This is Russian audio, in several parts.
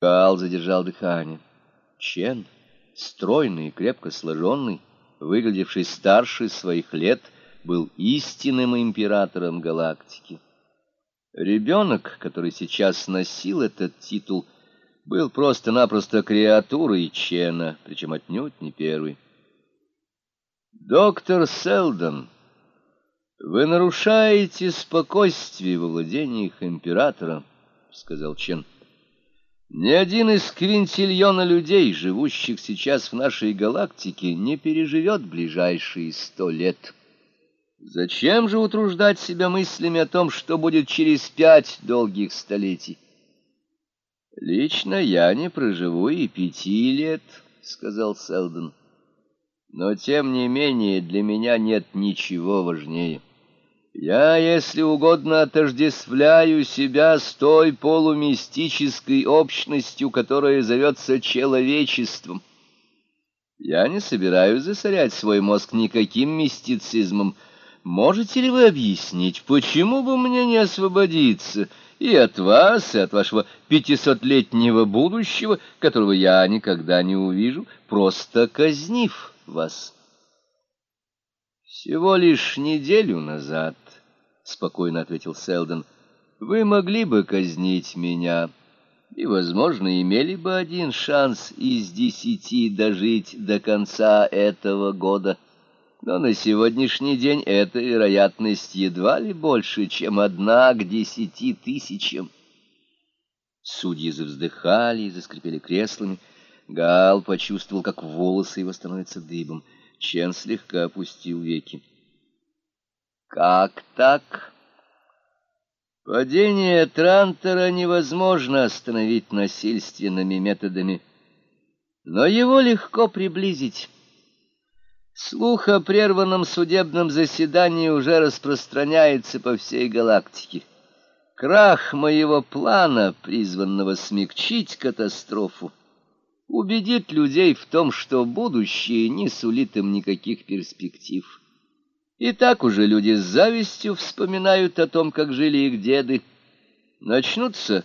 Кал задержал дыхание. Чен, стройный и крепко сложенный, выглядевший старше своих лет, был истинным императором галактики. Ребенок, который сейчас носил этот титул, был просто-напросто креатурой Чена, причем отнюдь не первый. «Доктор Селдон, вы нарушаете спокойствие во владениях императора», — сказал Чен. Ни один из квинтильона людей, живущих сейчас в нашей галактике, не переживет ближайшие сто лет. Зачем же утруждать себя мыслями о том, что будет через пять долгих столетий? Лично я не проживу и пяти лет, — сказал Селдон. Но, тем не менее, для меня нет ничего важнее. Я, если угодно, отождествляю себя с той полумистической общностью, которая зовется человечеством. Я не собираюсь засорять свой мозг никаким мистицизмом. Можете ли вы объяснить, почему бы мне не освободиться и от вас, и от вашего пятисотлетнего будущего, которого я никогда не увижу, просто казнив вас?» «Всего лишь неделю назад», — спокойно ответил Селдон, — «вы могли бы казнить меня, и, возможно, имели бы один шанс из десяти дожить до конца этого года. Но на сегодняшний день эта вероятность едва ли больше, чем одна к десяти тысячам». Судьи завздыхали и заскрипели креслами. Гал почувствовал, как волосы его становятся дыбом — Чен слегка опустил веки. «Как так?» «Падение Трантора невозможно остановить насильственными методами, но его легко приблизить». Слух о прерванном судебном заседании уже распространяется по всей галактике. Крах моего плана, призванного смягчить катастрофу, убедит людей в том, что будущее не сулит им никаких перспектив. И так уже люди с завистью вспоминают о том, как жили их деды. Начнутся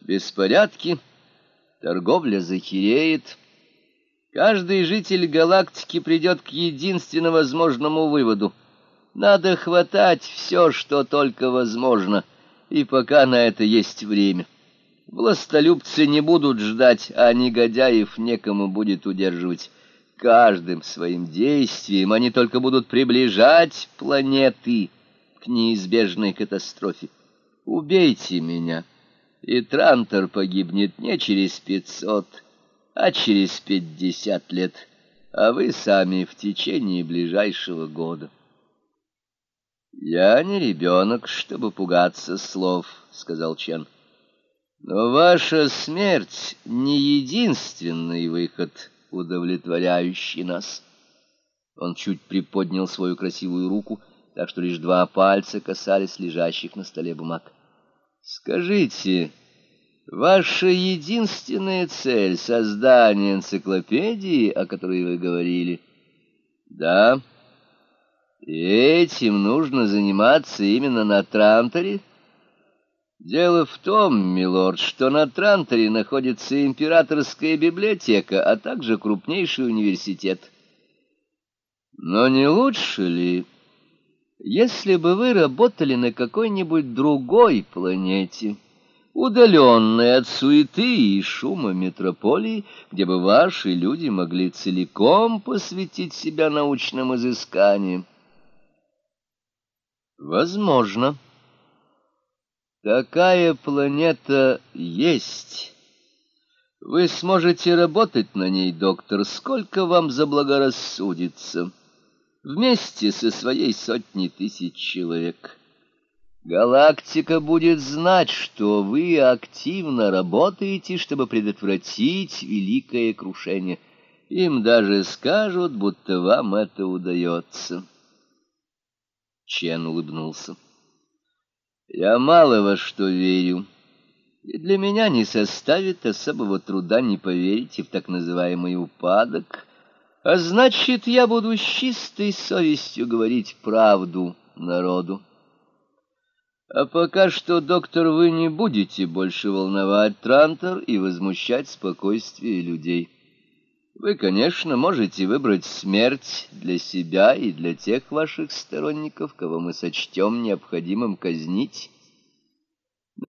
беспорядки, торговля захереет. Каждый житель галактики придет к единственно возможному выводу. Надо хватать все, что только возможно, и пока на это есть время. Властолюбцы не будут ждать, а негодяев некому будет удерживать. Каждым своим действием они только будут приближать планеты к неизбежной катастрофе. Убейте меня, и Трантор погибнет не через пятьсот, а через пятьдесят лет, а вы сами в течение ближайшего года. «Я не ребенок, чтобы пугаться слов», — сказал Чен. Но ваша смерть не единственный выход, удовлетворяющий нас. Он чуть приподнял свою красивую руку, так что лишь два пальца касались лежащих на столе бумаг. Скажите, ваша единственная цель — создание энциклопедии, о которой вы говорили? Да. И этим нужно заниматься именно на Транторе? — Дело в том, милорд, что на Транторе находится императорская библиотека, а также крупнейший университет. Но не лучше ли, если бы вы работали на какой-нибудь другой планете, удаленной от суеты и шума метрополии, где бы ваши люди могли целиком посвятить себя научным изысканиям? Возможно. Такая планета есть. Вы сможете работать на ней, доктор, сколько вам заблагорассудится, вместе со своей сотней тысяч человек. Галактика будет знать, что вы активно работаете, чтобы предотвратить великое крушение. Им даже скажут, будто вам это удается. Чен улыбнулся. Я мало во что верю, и для меня не составит особого труда не поверить и в так называемый упадок, а значит, я буду с чистой совестью говорить правду народу. А пока что, доктор, вы не будете больше волновать Трантор и возмущать спокойствие людей. Вы, конечно, можете выбрать смерть для себя и для тех ваших сторонников, кого мы сочтем необходимым казнить,